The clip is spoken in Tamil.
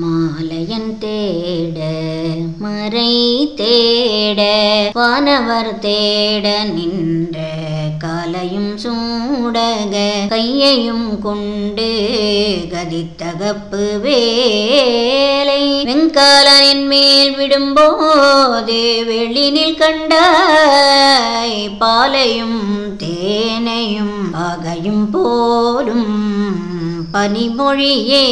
மாலையன் தேட மறை தேட வானவர் தேட நின்ற காலையும் சூடக கையையும் கொண்டு கதித்தகப்பு வேலை. வெங்காலனின் மேல் விடும்போது வெளினில் கண்டாய் பாலையும் தேனையும் பகையும் போலும் பனிமொழியே.